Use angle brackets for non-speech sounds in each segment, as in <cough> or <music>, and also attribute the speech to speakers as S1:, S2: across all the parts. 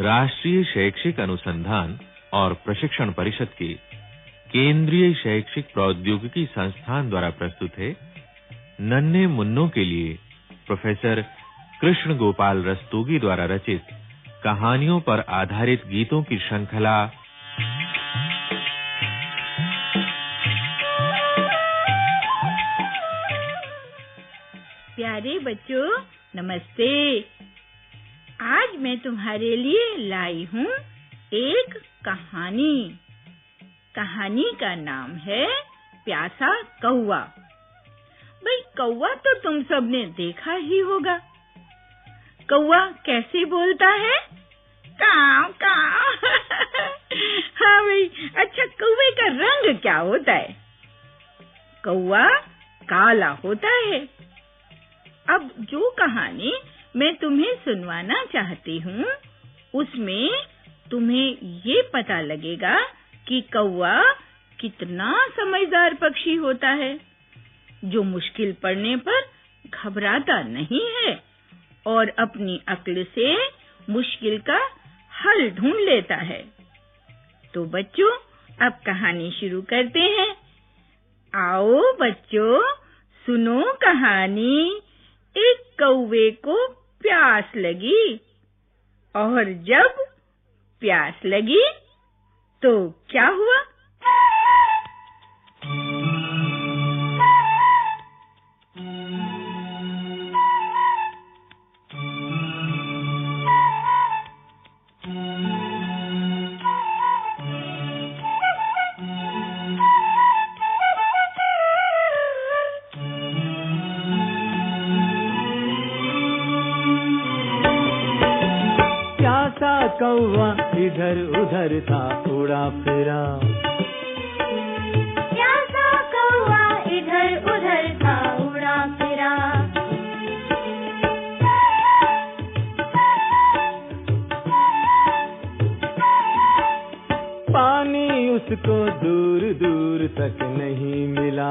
S1: राष्ट्रीय शैक्षिक अनुसंधान और प्रशिक्षण परिषद के केंद्रीय शैक्षिक प्रौद्योगिकी संस्थान द्वारा प्रस्तुत है नन्हे मुन्नों के लिए प्रोफेसर कृष्ण गोपाल रस्तोगी द्वारा रचित कहानियों पर आधारित गीतों की श्रृंखला
S2: प्यारे बच्चों नमस्ते आज मैं तुम्हारे लिए लाई हूँ एक कहानी कहानी का नाम है प्यासा कौआ भाई कौआ तो तुम सबने देखा ही होगा कौआ कैसे बोलता है काव
S3: काव <laughs> हाँ भाई अच्छा
S2: कौवे का रंग क्या होता है कौआ काला होता है अब जो कहानी मैं तुम्हें सुनवाना चाहती हूँ उसमें तुम्हें ये पता लगेगा कि कौआ कितना समझदार पक्षी होता है जो मुश्किल पड़ने पर घबराता नहीं है और अपनी अक्ल से मुश्किल का हल ढूंढ लेता है तो बच्चों अब कहानी शुरू करते हैं आओ बच्चों सुनो कहानी एक कौवे को प्यास लगी और जब प्यास लगी तो क्या हुआ
S4: इधर उधर था उड़ा फिरा
S3: को इधर उधर था फिरा
S4: पानी उसको दूर दूर तक नहीं मिला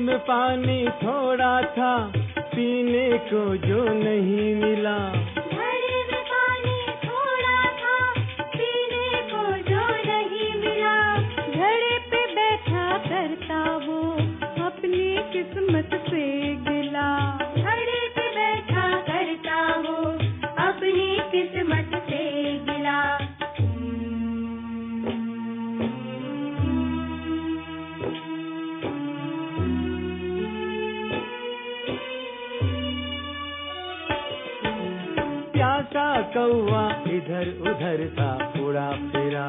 S4: में पानी थोड़ा था पीने को जो नहीं मिला बच्चा कौआ इधर उधर सा पूरा फेरा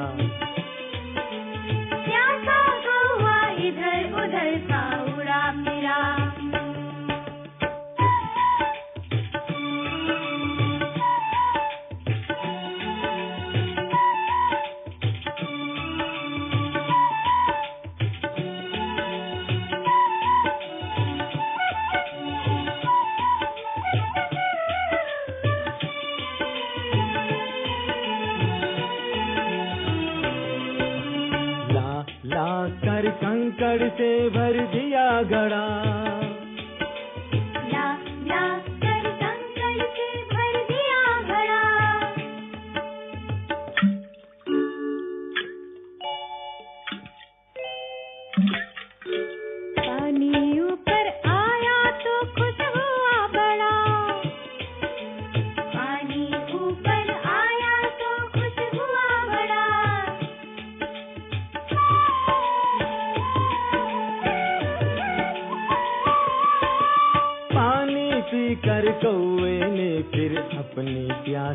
S4: कंकड़ से भर दिया गड़ा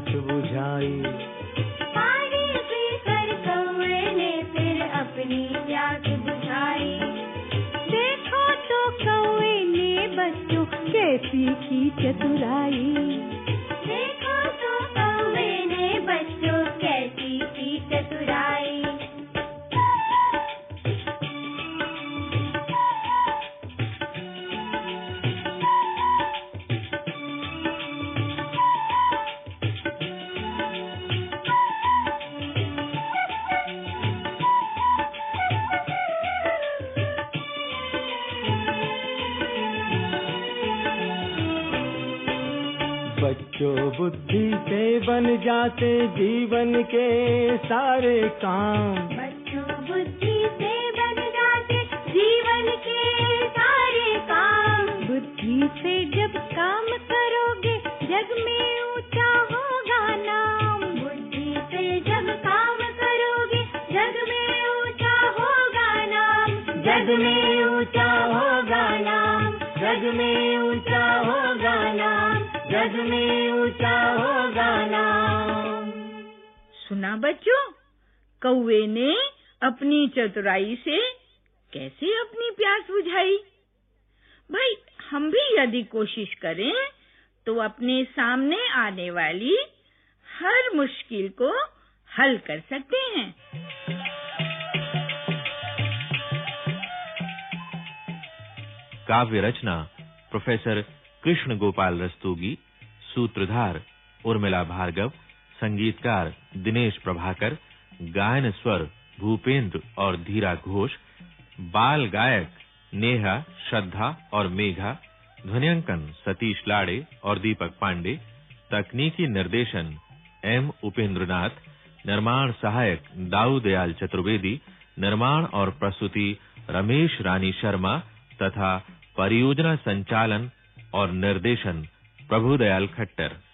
S4: प्यास बुझाई
S5: कौए ने फिर अपनी बुझाई देखो तो कौए ने बच्चों कैसी की चतुराई
S4: जो बुद्धि से बन जाते जीवन के सारे काम
S3: बच्चों
S5: बुद्धि से बन जाते जीवन
S3: के सारे काम
S5: बुद्धि से जब काम करोगे जग में ऊंचा होगा नाम बुद्धि से जब काम करोगे जग में ऊंचा होगा
S4: नाम जग में ऊंचा होगा नाम जग में ऊंचा होगा नाम में ऊंचा होगा
S2: नाम सुना बच्चों कौवे ने अपनी चतुराई से कैसे अपनी प्यास बुझाई भाई हम भी यदि कोशिश करें तो अपने सामने आने वाली हर मुश्किल को हल कर सकते हैं
S1: काव्य रचना प्रोफेसर कृष्ण गोपाल रस्तोगी सूत्रधार उर्मिला भार्गव संगीतकार दिनेश प्रभाकर गायन स्वर भूपेंद्र और धीरा घोष बाल गायक नेहा श्रद्धा और मेघा ध्वनियांकन सतीश लाड़े और दीपक पांडे तकनीकी निर्देशन एम उपेंद्रनाथ निर्माण सहायक दाऊ दयाल चतुर्वेदी निर्माण और प्रस्तुति रमेश रानी शर्मा तथा परियोजना संचालन और निर्देशन Prabhu Dayal Khattar.